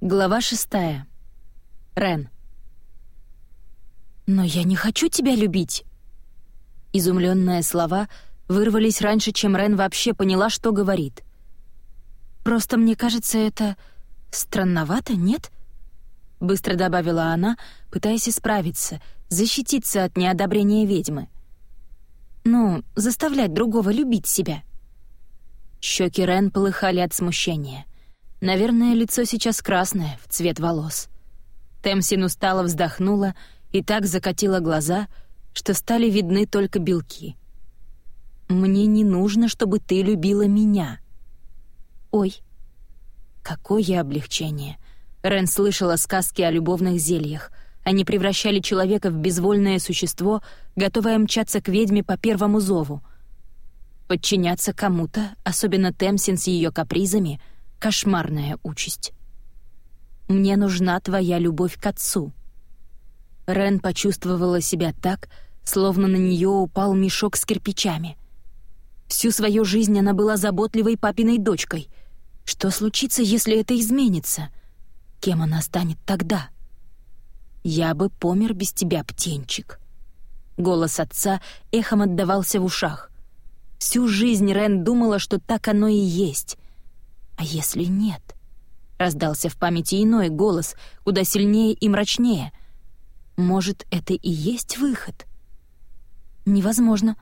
Глава шестая. Рен. «Но я не хочу тебя любить!» Изумленные слова вырвались раньше, чем Рен вообще поняла, что говорит. «Просто мне кажется, это странновато, нет?» Быстро добавила она, пытаясь исправиться, защититься от неодобрения ведьмы. «Ну, заставлять другого любить себя». Щеки Рен полыхали от смущения. Наверное, лицо сейчас красное, в цвет волос. Темсин устало вздохнула и так закатила глаза, что стали видны только белки. «Мне не нужно, чтобы ты любила меня». «Ой, какое облегчение!» Рен слышала сказки о любовных зельях. Они превращали человека в безвольное существо, готовое мчаться к ведьме по первому зову. Подчиняться кому-то, особенно Темсин с ее капризами — Кошмарная участь. Мне нужна твоя любовь к отцу. Рен почувствовала себя так, словно на нее упал мешок с кирпичами. Всю свою жизнь она была заботливой папиной дочкой. Что случится, если это изменится? Кем она станет тогда? «Я бы помер без тебя, птенчик». Голос отца эхом отдавался в ушах. Всю жизнь Рен думала, что так оно и есть. «А если нет?» Раздался в памяти иной голос, куда сильнее и мрачнее. «Может, это и есть выход?» «Невозможно.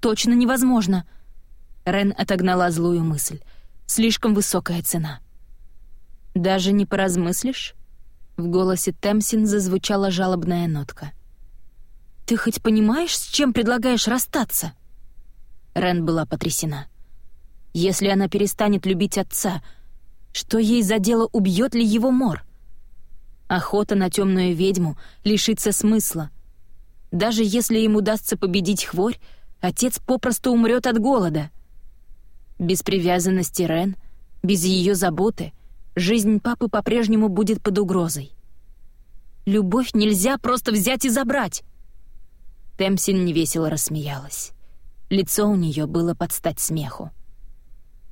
Точно невозможно!» Рен отогнала злую мысль. «Слишком высокая цена». «Даже не поразмыслишь?» В голосе Темсин зазвучала жалобная нотка. «Ты хоть понимаешь, с чем предлагаешь расстаться?» Рен была потрясена. Если она перестанет любить отца, что ей за дело, убьет ли его мор? Охота на темную ведьму лишится смысла. Даже если им удастся победить хворь, отец попросту умрет от голода. Без привязанности Рен, без ее заботы, жизнь папы по-прежнему будет под угрозой. Любовь нельзя просто взять и забрать. Темсин невесело рассмеялась. Лицо у нее было под стать смеху.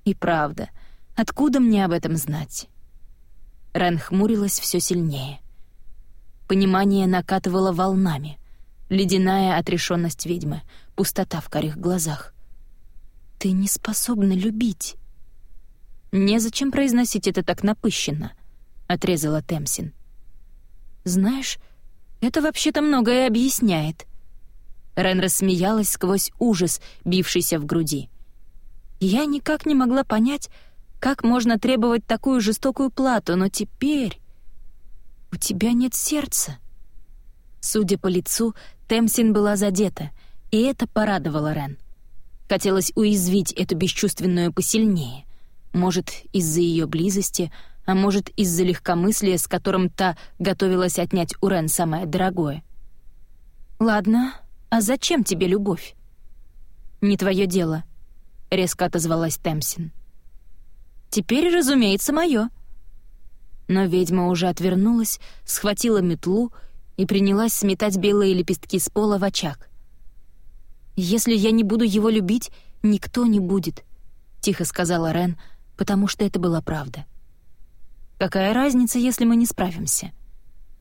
И правда, откуда мне об этом знать? Рен хмурилась все сильнее. Понимание накатывало волнами. Ледяная отрешенность ведьмы, пустота в карих глазах. «Ты не способна любить». «Незачем произносить это так напыщенно», — отрезала Темсин. «Знаешь, это вообще-то многое объясняет». Рен рассмеялась сквозь ужас, бившийся в груди. Я никак не могла понять, как можно требовать такую жестокую плату, но теперь... У тебя нет сердца. Судя по лицу, Темсин была задета, и это порадовало Рен. Хотелось уязвить эту бесчувственную посильнее. Может, из-за ее близости, а может, из-за легкомыслия, с которым та готовилась отнять у Рен самое дорогое. «Ладно, а зачем тебе любовь?» «Не твое дело», — резко отозвалась Темсин. «Теперь, разумеется, моё». Но ведьма уже отвернулась, схватила метлу и принялась сметать белые лепестки с пола в очаг. «Если я не буду его любить, никто не будет», — тихо сказала Рен, потому что это была правда. «Какая разница, если мы не справимся?»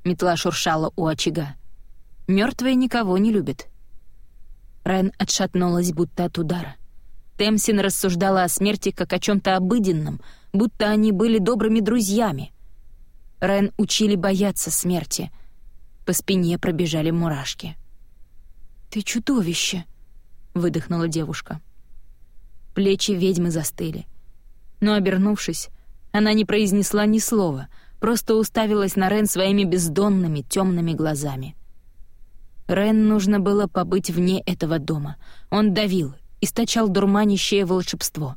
Метла шуршала у очага. Мертвые никого не любят». Рен отшатнулась, будто от удара. Темсин рассуждала о смерти как о чем-то обыденном, будто они были добрыми друзьями. Рен учили бояться смерти. По спине пробежали мурашки. «Ты чудовище!» — выдохнула девушка. Плечи ведьмы застыли. Но, обернувшись, она не произнесла ни слова, просто уставилась на Рен своими бездонными темными глазами. Рен нужно было побыть вне этого дома. Он давил, источал дурманящее волшебство.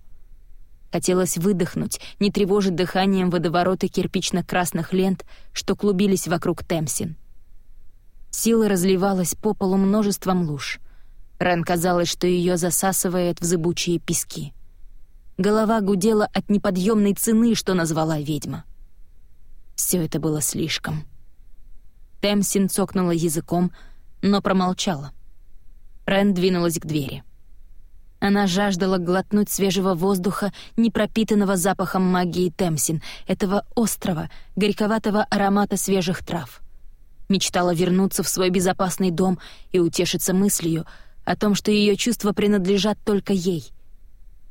Хотелось выдохнуть, не тревожить дыханием водовороты кирпично-красных лент, что клубились вокруг Темсин. Сила разливалась по полу множеством луж. Рен казалось, что ее засасывает в зыбучие пески. Голова гудела от неподъемной цены, что назвала ведьма. Все это было слишком. Темсин цокнула языком, но промолчала. Рен двинулась к двери. Она жаждала глотнуть свежего воздуха, не пропитанного запахом магии Темсин, этого острого, горьковатого аромата свежих трав. Мечтала вернуться в свой безопасный дом и утешиться мыслью о том, что ее чувства принадлежат только ей.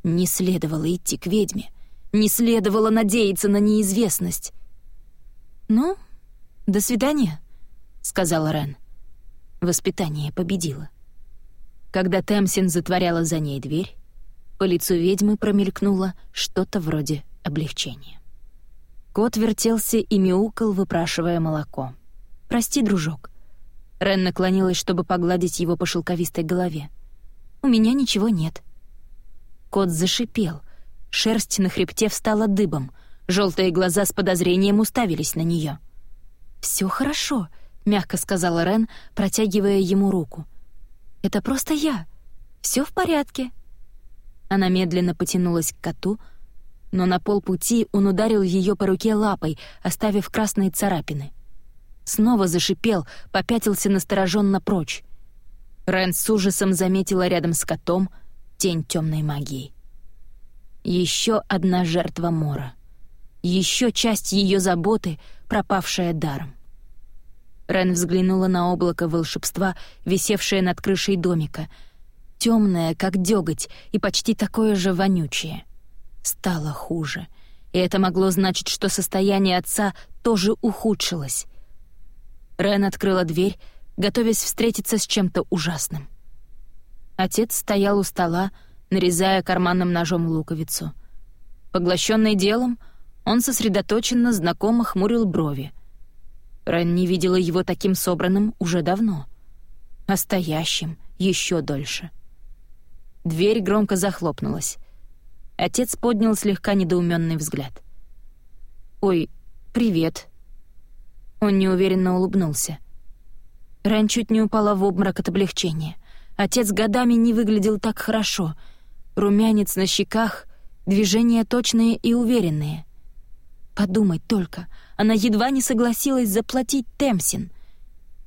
Не следовало идти к ведьме, не следовало надеяться на неизвестность. «Ну, до свидания», — сказала Рен. Воспитание победило. Когда Темсин затворяла за ней дверь, по лицу ведьмы промелькнуло что-то вроде облегчения. Кот вертелся и мяукал, выпрашивая молоко. «Прости, дружок». Рен наклонилась, чтобы погладить его по шелковистой голове. «У меня ничего нет». Кот зашипел. Шерсть на хребте встала дыбом. Желтые глаза с подозрением уставились на нее. «Все хорошо», — мягко сказала Рен, протягивая ему руку. Это просто я. Все в порядке». Она медленно потянулась к коту, но на полпути он ударил ее по руке лапой, оставив красные царапины. Снова зашипел, попятился настороженно прочь. Рен с ужасом заметила рядом с котом тень темной магии. Еще одна жертва Мора. Еще часть ее заботы, пропавшая даром. Рен взглянула на облако волшебства, висевшее над крышей домика. Темное, как деготь, и почти такое же вонючее. Стало хуже. И это могло значить, что состояние отца тоже ухудшилось. Рен открыла дверь, готовясь встретиться с чем-то ужасным. Отец стоял у стола, нарезая карманным ножом луковицу. Поглощенный делом, он сосредоточенно знакомо хмурил брови — Рен не видела его таким собранным уже давно. Настоящим еще дольше. Дверь громко захлопнулась. Отец поднял слегка недоуменный взгляд. «Ой, привет». Он неуверенно улыбнулся. Рен чуть не упала в обморок от облегчения. Отец годами не выглядел так хорошо. Румянец на щеках, движения точные и уверенные. Подумать только — она едва не согласилась заплатить Темсин.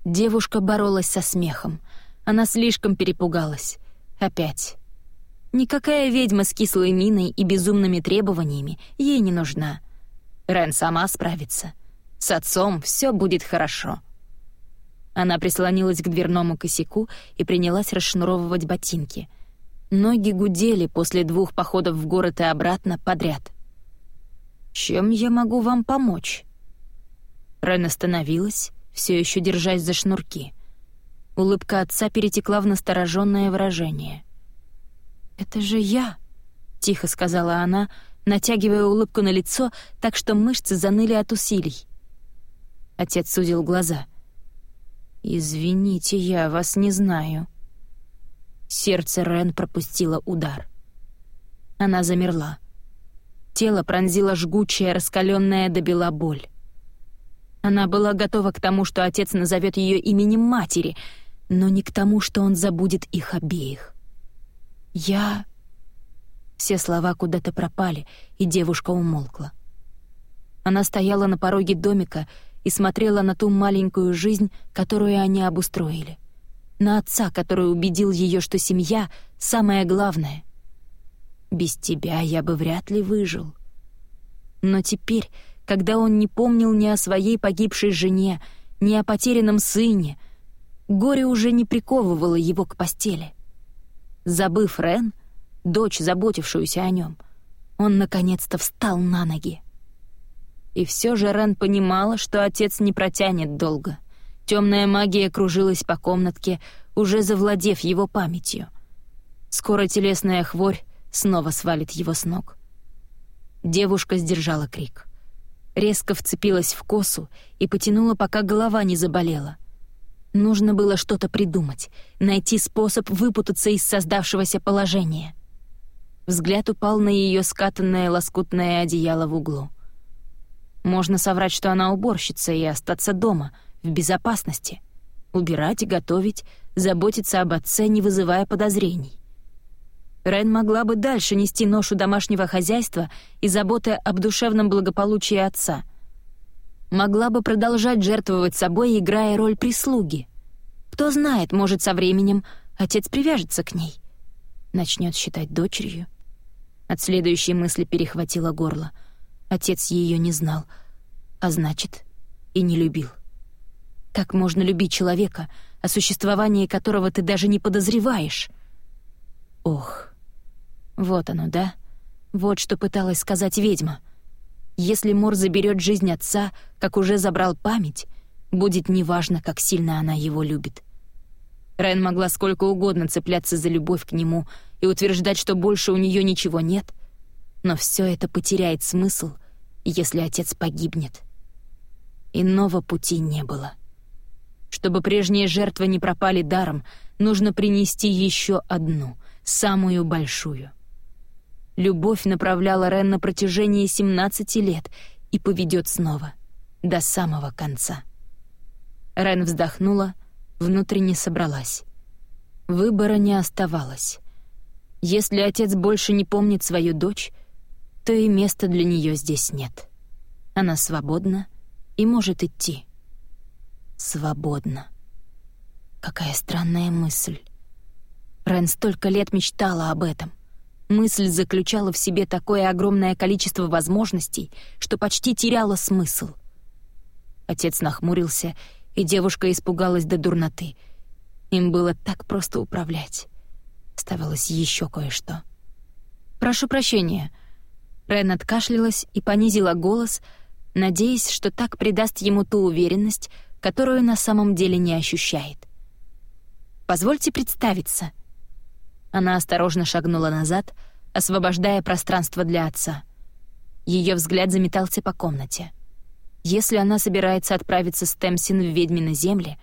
Девушка боролась со смехом. Она слишком перепугалась. Опять. Никакая ведьма с кислой миной и безумными требованиями ей не нужна. Рен сама справится. С отцом все будет хорошо. Она прислонилась к дверному косяку и принялась расшнуровывать ботинки. Ноги гудели после двух походов в город и обратно подряд. «Чем я могу вам помочь?» Рен остановилась, все еще держась за шнурки. Улыбка отца перетекла в настороженное выражение. «Это же я!» — тихо сказала она, натягивая улыбку на лицо, так что мышцы заныли от усилий. Отец сузил глаза. «Извините, я вас не знаю». Сердце Рен пропустило удар. Она замерла. Тело пронзила жгучая, раскаленная до бела боль. Она была готова к тому, что отец назовет ее именем матери, но не к тому, что он забудет их обеих. «Я...» Все слова куда-то пропали, и девушка умолкла. Она стояла на пороге домика и смотрела на ту маленькую жизнь, которую они обустроили. На отца, который убедил ее, что семья — самое главное. «Без тебя я бы вряд ли выжил». Но теперь когда он не помнил ни о своей погибшей жене, ни о потерянном сыне. Горе уже не приковывало его к постели. Забыв Рен, дочь, заботившуюся о нем, он наконец-то встал на ноги. И все же Рен понимала, что отец не протянет долго. Темная магия кружилась по комнатке, уже завладев его памятью. Скоро телесная хворь снова свалит его с ног. Девушка сдержала крик — резко вцепилась в косу и потянула, пока голова не заболела. Нужно было что-то придумать, найти способ выпутаться из создавшегося положения. Взгляд упал на ее скатанное лоскутное одеяло в углу. Можно соврать, что она уборщица, и остаться дома, в безопасности. Убирать, готовить, заботиться об отце, не вызывая подозрений. Рен могла бы дальше нести ношу домашнего хозяйства и заботы об душевном благополучии отца. Могла бы продолжать жертвовать собой, играя роль прислуги. Кто знает, может, со временем отец привяжется к ней. начнет считать дочерью. От следующей мысли перехватило горло. Отец ее не знал, а значит, и не любил. Как можно любить человека, о существовании которого ты даже не подозреваешь? Ох, вот оно, да? Вот что пыталась сказать ведьма. Если Мор заберет жизнь отца, как уже забрал память, будет неважно, как сильно она его любит. Рен могла сколько угодно цепляться за любовь к нему и утверждать, что больше у нее ничего нет, но все это потеряет смысл, если отец погибнет. Иного пути не было. Чтобы прежние жертвы не пропали даром, нужно принести еще одну, самую большую. Любовь направляла Рен на протяжении 17 лет и поведет снова, до самого конца. Рен вздохнула, внутренне собралась. Выбора не оставалось. Если отец больше не помнит свою дочь, то и места для нее здесь нет. Она свободна и может идти. Свободна. Какая странная мысль. Рен столько лет мечтала об этом. Мысль заключала в себе такое огромное количество возможностей, что почти теряла смысл. Отец нахмурился и девушка испугалась до дурноты. Им было так просто управлять. Ставилось еще кое-что. «Прошу прощения». Рен откашлялась и понизила голос, надеясь, что так придаст ему ту уверенность, которую на самом деле не ощущает. «Позвольте представиться». Она осторожно шагнула назад, освобождая пространство для отца. Ее взгляд заметался по комнате — если она собирается отправиться с Темсин в ведьмины земли,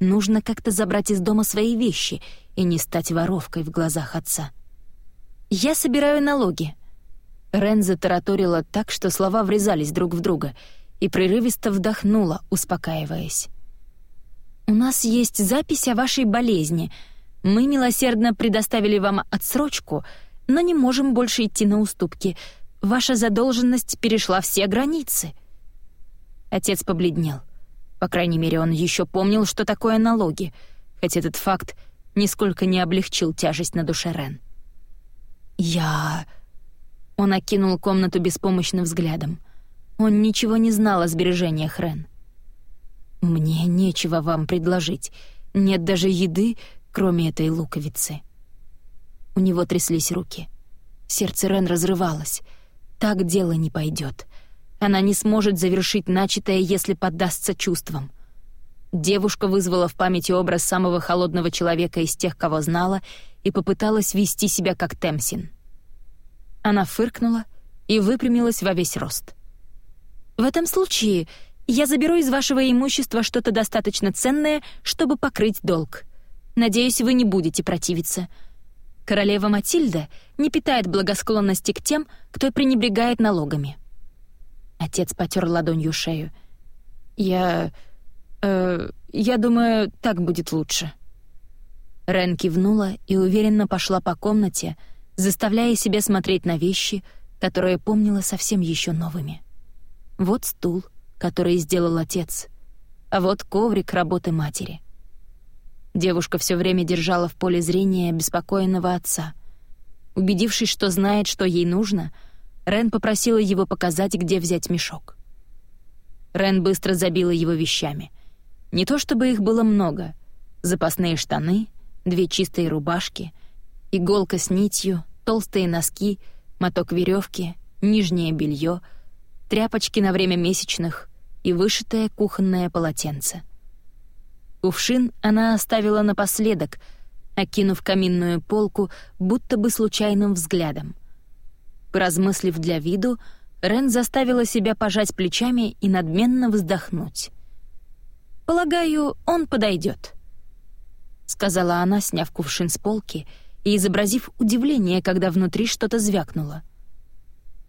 нужно как-то забрать из дома свои вещи и не стать воровкой в глазах отца. «Я собираю налоги». Рен затараторила так, что слова врезались друг в друга, и прерывисто вдохнула, успокаиваясь. «У нас есть запись о вашей болезни. Мы милосердно предоставили вам отсрочку, но не можем больше идти на уступки. Ваша задолженность перешла все границы». Отец побледнел. По крайней мере, он еще помнил, что такое налоги, хоть этот факт нисколько не облегчил тяжесть на душе Рен. «Я...» Он окинул комнату беспомощным взглядом. Он ничего не знал о сбережениях Рен. «Мне нечего вам предложить. Нет даже еды, кроме этой луковицы». У него тряслись руки. Сердце Рен разрывалось. Так дело не пойдет. Она не сможет завершить начатое, если поддастся чувствам. Девушка вызвала в памяти образ самого холодного человека из тех, кого знала, и попыталась вести себя как Темсин. Она фыркнула и выпрямилась во весь рост. «В этом случае я заберу из вашего имущества что-то достаточно ценное, чтобы покрыть долг. Надеюсь, вы не будете противиться. Королева Матильда не питает благосклонности к тем, кто пренебрегает налогами». Отец потер ладонью шею. «Я... Э, я думаю, так будет лучше». Рен кивнула и уверенно пошла по комнате, заставляя себя смотреть на вещи, которые помнила совсем еще новыми. Вот стул, который сделал отец, а вот коврик работы матери. Девушка все время держала в поле зрения беспокоенного отца. Убедившись, что знает, что ей нужно — Рен попросила его показать, где взять мешок. Рен быстро забила его вещами. Не то чтобы их было много. Запасные штаны, две чистые рубашки, иголка с нитью, толстые носки, моток веревки, нижнее белье, тряпочки на время месячных и вышитое кухонное полотенце. Кувшин она оставила напоследок, окинув каминную полку будто бы случайным взглядом — Поразмыслив для виду, Рен заставила себя пожать плечами и надменно вздохнуть. «Полагаю, он подойдет», — сказала она, сняв кувшин с полки и изобразив удивление, когда внутри что-то звякнуло.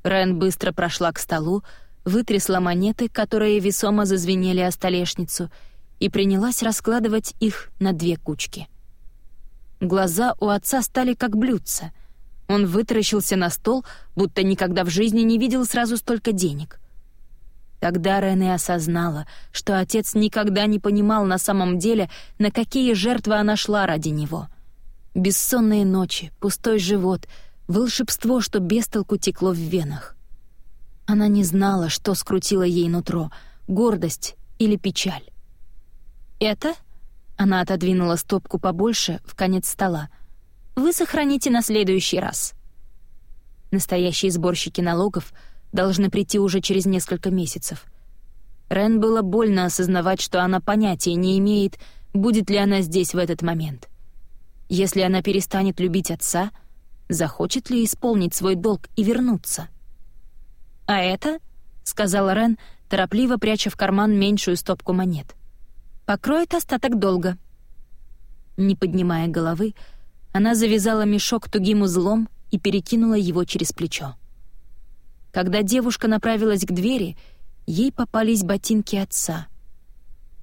Рен быстро прошла к столу, вытрясла монеты, которые весомо зазвенели о столешницу, и принялась раскладывать их на две кучки. Глаза у отца стали как блюдца — он вытаращился на стол, будто никогда в жизни не видел сразу столько денег. Тогда Рене осознала, что отец никогда не понимал на самом деле, на какие жертвы она шла ради него. Бессонные ночи, пустой живот, волшебство, что без толку текло в венах. Она не знала, что скрутило ей нутро — гордость или печаль. «Это?» — она отодвинула стопку побольше в конец стола. «Вы сохраните на следующий раз». Настоящие сборщики налогов должны прийти уже через несколько месяцев. Рен было больно осознавать, что она понятия не имеет, будет ли она здесь в этот момент. Если она перестанет любить отца, захочет ли исполнить свой долг и вернуться? «А это?» — сказала Рен, торопливо пряча в карман меньшую стопку монет. «Покроет остаток долга». Не поднимая головы, она завязала мешок тугим узлом и перекинула его через плечо. Когда девушка направилась к двери, ей попались ботинки отца.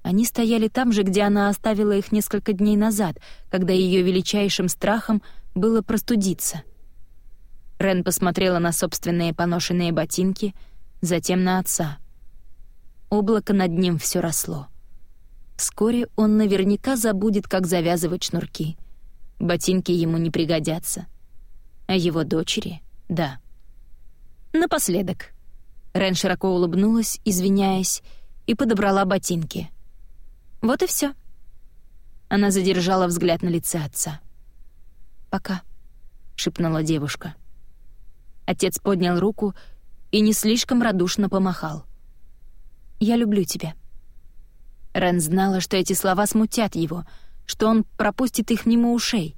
Они стояли там же, где она оставила их несколько дней назад, когда ее величайшим страхом было простудиться. Рен посмотрела на собственные поношенные ботинки, затем на отца. Облако над ним все росло. Вскоре он наверняка забудет, как завязывать шнурки. Ботинки ему не пригодятся. А его дочери — да. Напоследок. Рен широко улыбнулась, извиняясь, и подобрала ботинки. Вот и все. Она задержала взгляд на лице отца. «Пока», — шепнула девушка. Отец поднял руку и не слишком радушно помахал. «Я люблю тебя». Рен знала, что эти слова смутят его, что он пропустит их мимо ушей,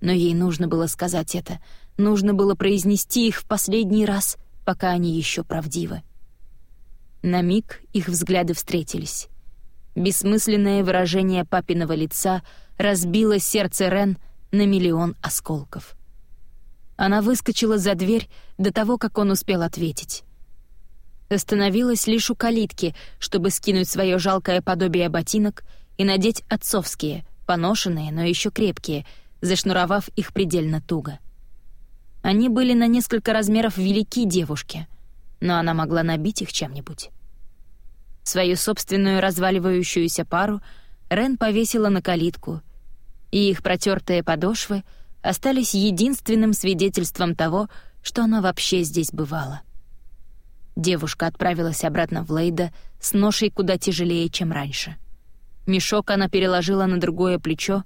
но ей нужно было сказать это, нужно было произнести их в последний раз — пока они еще правдивы. На миг их взгляды встретились. Бессмысленное выражение папиного лица разбило сердце Рен на миллион осколков. Она выскочила за дверь до того, как он успел ответить. Остановилась лишь у калитки, чтобы скинуть свое жалкое подобие ботинок и надеть отцовские, поношенные, но еще крепкие, зашнуровав их предельно туго. Они были на несколько размеров велики девушке, но она могла набить их чем-нибудь. Свою собственную разваливающуюся пару Рен повесила на калитку, и их протертые подошвы остались единственным свидетельством того, что она вообще здесь бывала. Девушка отправилась обратно в Лейда с ношей куда тяжелее, чем раньше. Мешок она переложила на другое плечо,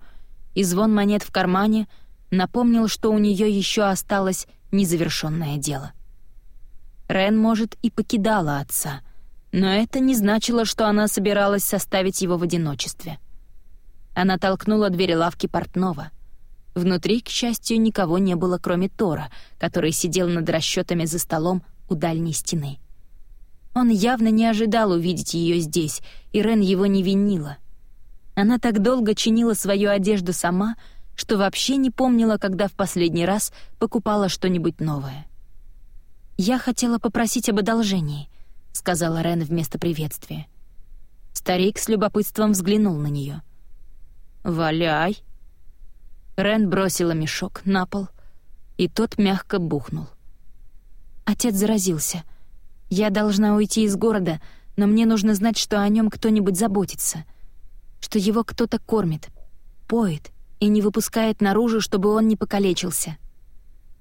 и звон монет в кармане — напомнил, что у нее еще осталось незавершенное дело. Рен, может, и покидала отца, но это не значило, что она собиралась составить его в одиночестве. Она толкнула дверь лавки портного. Внутри, к счастью, никого не было, кроме Тора, который сидел над расчетами за столом у дальней стены. Он явно не ожидал увидеть ее здесь, и Рен его не винила. Она так долго чинила свою одежду сама — что вообще не помнила, когда в последний раз покупала что-нибудь новое. «Я хотела попросить об одолжении», — сказала Рен вместо приветствия. Старик с любопытством взглянул на нее. «Валяй!» Рен бросила мешок на пол, и тот мягко бухнул. Отец заразился. Я должна уйти из города, но мне нужно знать, что о нем кто-нибудь заботится, что его кто-то кормит, поет и не выпускает наружу, чтобы он не покалечился.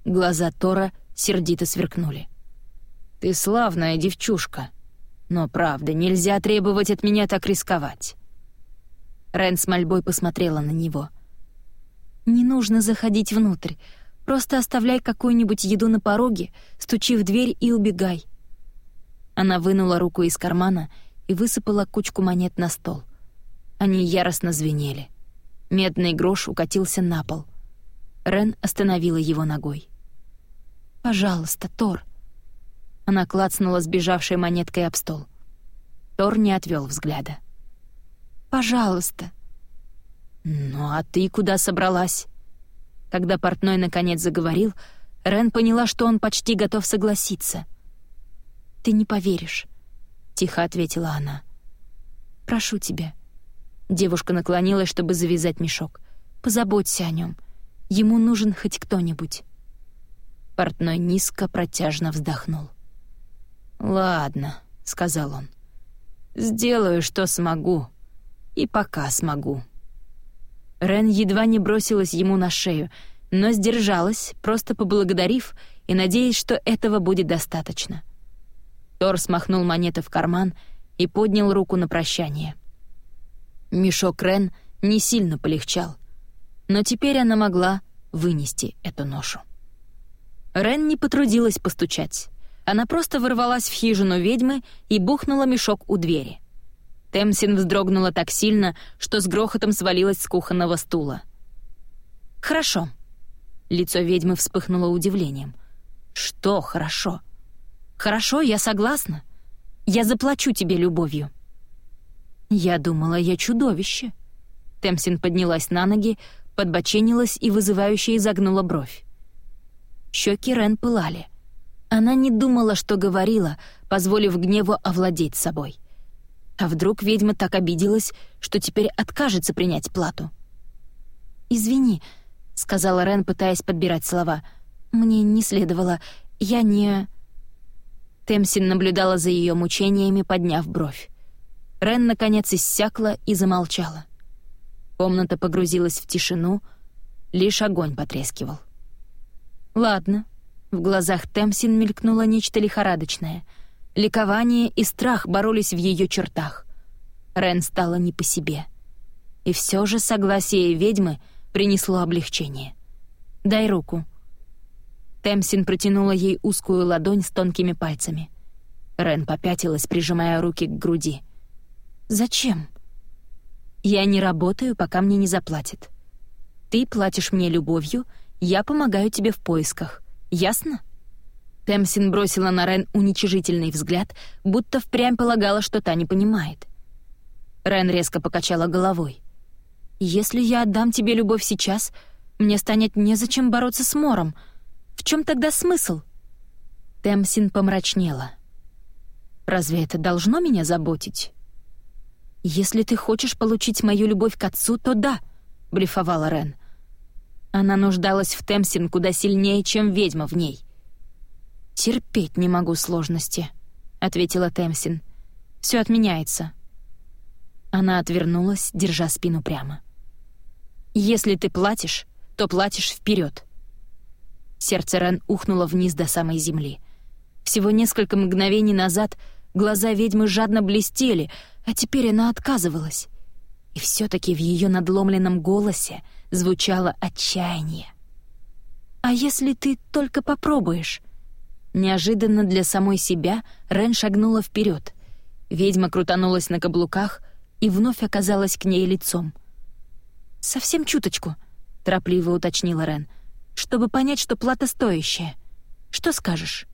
Глаза Тора сердито сверкнули. «Ты славная девчушка, но правда, нельзя требовать от меня так рисковать». Рен с мольбой посмотрела на него. «Не нужно заходить внутрь. Просто оставляй какую-нибудь еду на пороге, стучи в дверь и убегай». Она вынула руку из кармана и высыпала кучку монет на стол. Они яростно звенели. Медный грош укатился на пол. Рен остановила его ногой. «Пожалуйста, Тор». Она клацнула сбежавшей монеткой об стол. Тор не отвел взгляда. «Пожалуйста». «Ну а ты куда собралась?» Когда портной наконец заговорил, Рен поняла, что он почти готов согласиться. «Ты не поверишь», — тихо ответила она. «Прошу тебя, Девушка наклонилась, чтобы завязать мешок. «Позаботься о нем. Ему нужен хоть кто-нибудь». Портной низко протяжно вздохнул. «Ладно», — сказал он. «Сделаю, что смогу. И пока смогу». Рен едва не бросилась ему на шею, но сдержалась, просто поблагодарив и надеясь, что этого будет достаточно. Тор смахнул монеты в карман и поднял руку на прощание. Мешок Рен не сильно полегчал, но теперь она могла вынести эту ношу. Рен не потрудилась постучать. Она просто ворвалась в хижину ведьмы и бухнула мешок у двери. Темсин вздрогнула так сильно, что с грохотом свалилась с кухонного стула. «Хорошо». Лицо ведьмы вспыхнуло удивлением. «Что хорошо?» «Хорошо, я согласна. Я заплачу тебе любовью». «Я думала, я чудовище». Темсин поднялась на ноги, подбоченилась и вызывающе изогнула бровь. Щеки Рен пылали. Она не думала, что говорила, позволив гневу овладеть собой. А вдруг ведьма так обиделась, что теперь откажется принять плату? «Извини», — сказала Рен, пытаясь подбирать слова. «Мне не следовало. Я не...» Темсин наблюдала за ее мучениями, подняв бровь. Рен, наконец, иссякла и замолчала. Комната погрузилась в тишину, лишь огонь потрескивал. «Ладно». В глазах Темсин мелькнуло нечто лихорадочное — Ликование и страх боролись в ее чертах. Рен стала не по себе. И все же согласие ведьмы принесло облегчение. «Дай руку». Темсин протянула ей узкую ладонь с тонкими пальцами. Рен попятилась, прижимая руки к груди. «Зачем?» «Я не работаю, пока мне не заплатят. Ты платишь мне любовью, я помогаю тебе в поисках. Ясно?» Темсин бросила на Рен уничижительный взгляд, будто впрямь полагала, что та не понимает. Рен резко покачала головой. «Если я отдам тебе любовь сейчас, мне станет незачем бороться с Мором. В чем тогда смысл?» Темсин помрачнела. «Разве это должно меня заботить?» «Если ты хочешь получить мою любовь к отцу, то да», — блефовала Рен. Она нуждалась в Темсин куда сильнее, чем ведьма в ней — «Терпеть не могу сложности», — ответила Темсин. «Все отменяется». Она отвернулась, держа спину прямо. «Если ты платишь, то платишь вперед. Сердце Рен ухнуло вниз до самой земли. Всего несколько мгновений назад глаза ведьмы жадно блестели, а теперь она отказывалась. И все таки в ее надломленном голосе звучало отчаяние. «А если ты только попробуешь?» Неожиданно для самой себя Рен шагнула вперед. Ведьма крутанулась на каблуках и вновь оказалась к ней лицом. «Совсем чуточку», — торопливо уточнила Рен, «чтобы понять, что плата стоящая. Что скажешь?»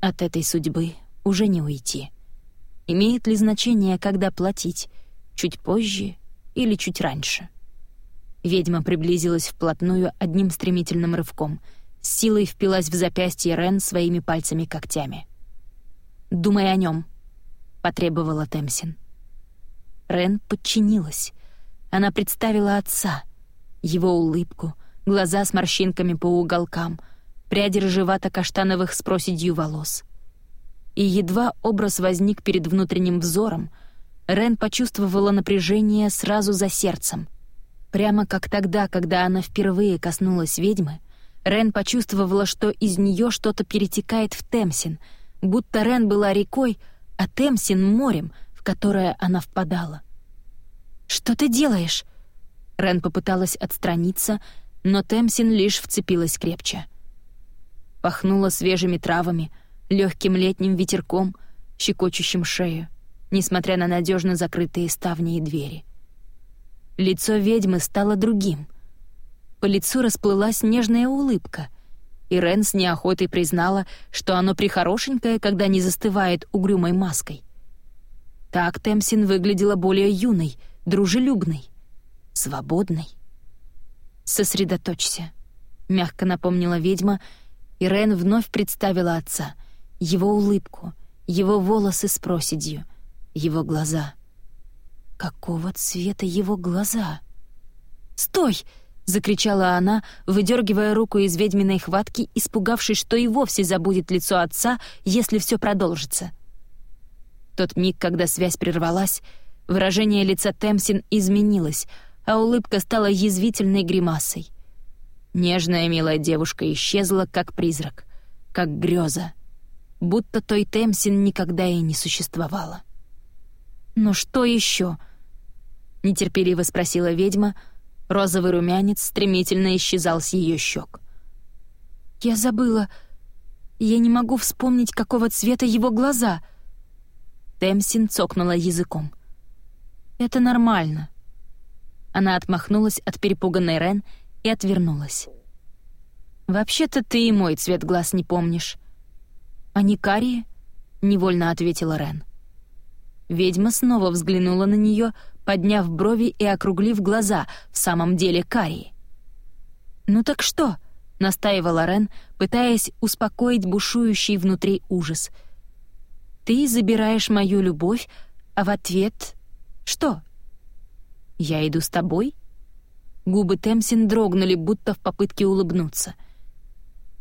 От этой судьбы уже не уйти. Имеет ли значение, когда платить? Чуть позже или чуть раньше? Ведьма приблизилась вплотную одним стремительным рывком — силой впилась в запястье Рен своими пальцами-когтями. «Думай о нем», — потребовала Темсин. Рен подчинилась. Она представила отца, его улыбку, глаза с морщинками по уголкам, пряди рыжевато-каштановых с проседью волос. И едва образ возник перед внутренним взором, Рен почувствовала напряжение сразу за сердцем. Прямо как тогда, когда она впервые коснулась ведьмы — Рен почувствовала, что из нее что-то перетекает в Темсин, будто Рен была рекой, а Темсин — морем, в которое она впадала. «Что ты делаешь?» Рен попыталась отстраниться, но Темсин лишь вцепилась крепче. Пахнула свежими травами, легким летним ветерком, щекочущим шею, несмотря на надежно закрытые ставни и двери. Лицо ведьмы стало другим, по лицу расплылась нежная улыбка, и Рен с неохотой признала, что оно прихорошенькое, когда не застывает угрюмой маской. Так Темсин выглядела более юной, дружелюбной, свободной. «Сосредоточься», — мягко напомнила ведьма, и Рен вновь представила отца, его улыбку, его волосы с проседью, его глаза. Какого цвета его глаза? «Стой!» — закричала она, выдергивая руку из ведьминой хватки, испугавшись, что и вовсе забудет лицо отца, если все продолжится. тот миг, когда связь прервалась, выражение лица Темсин изменилось, а улыбка стала язвительной гримасой. Нежная милая девушка исчезла, как призрак, как греза, будто той Темсин никогда и не существовало. «Но что еще? нетерпеливо спросила ведьма, розовый румянец стремительно исчезал с ее щек. «Я забыла. Я не могу вспомнить, какого цвета его глаза». Темсин цокнула языком. «Это нормально». Она отмахнулась от перепуганной Рен и отвернулась. «Вообще-то ты и мой цвет глаз не помнишь». «Они карие?» — невольно ответила Рен. Ведьма снова взглянула на нее, подняв брови и округлив глаза, в самом деле карие. «Ну так что?» — настаивала Рен, пытаясь успокоить бушующий внутри ужас. «Ты забираешь мою любовь, а в ответ... что?» «Я иду с тобой?» Губы Темсин дрогнули, будто в попытке улыбнуться.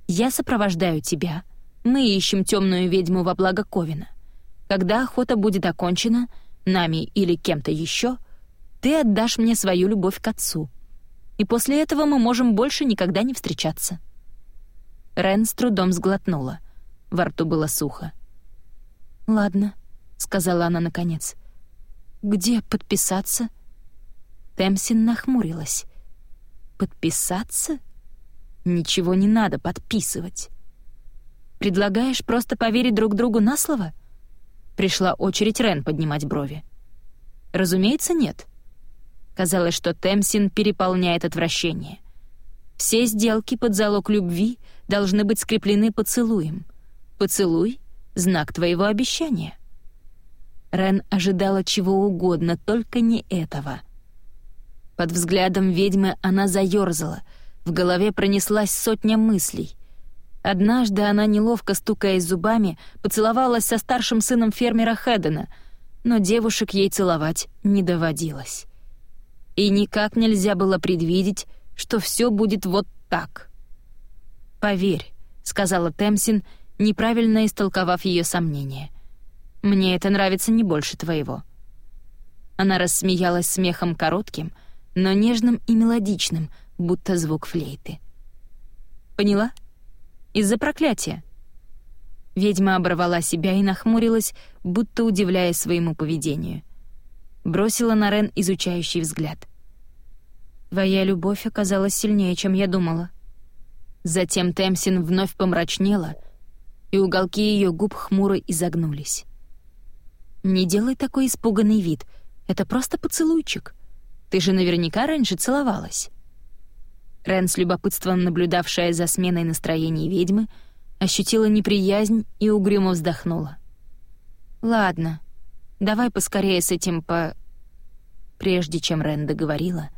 «Я сопровождаю тебя. Мы ищем темную ведьму во благо Ковина. Когда охота будет окончена, нами или кем-то еще, ты отдашь мне свою любовь к отцу. И после этого мы можем больше никогда не встречаться». Рен с трудом сглотнула. Во рту было сухо. «Ладно», — сказала она наконец. «Где подписаться?» Темсин нахмурилась. Подписаться? Ничего не надо подписывать. Предлагаешь просто поверить друг другу на слово? Пришла очередь Рен поднимать брови. Разумеется, нет. Казалось, что Темсин переполняет отвращение. Все сделки под залог любви должны быть скреплены поцелуем. Поцелуй — знак твоего обещания. Рен ожидала чего угодно, только не этого — под взглядом ведьмы она заёрзала, в голове пронеслась сотня мыслей. Однажды она, неловко стукаясь зубами, поцеловалась со старшим сыном фермера Хэддена, но девушек ей целовать не доводилось. И никак нельзя было предвидеть, что все будет вот так. «Поверь», — сказала Темсин, неправильно истолковав ее сомнения. «Мне это нравится не больше твоего». Она рассмеялась смехом коротким — но нежным и мелодичным, будто звук флейты. «Поняла? Из-за проклятия». Ведьма оборвала себя и нахмурилась, будто удивляясь своему поведению. Бросила на Рен изучающий взгляд. «Твоя любовь оказалась сильнее, чем я думала». Затем Темсин вновь помрачнела, и уголки ее губ хмуро изогнулись. «Не делай такой испуганный вид, это просто поцелуйчик», ты же наверняка раньше целовалась». Рен, с любопытством наблюдавшая за сменой настроений ведьмы, ощутила неприязнь и угрюмо вздохнула. «Ладно, давай поскорее с этим по...» Прежде чем Рен договорила,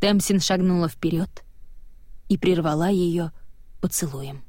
Темсин шагнула вперед и прервала ее поцелуем.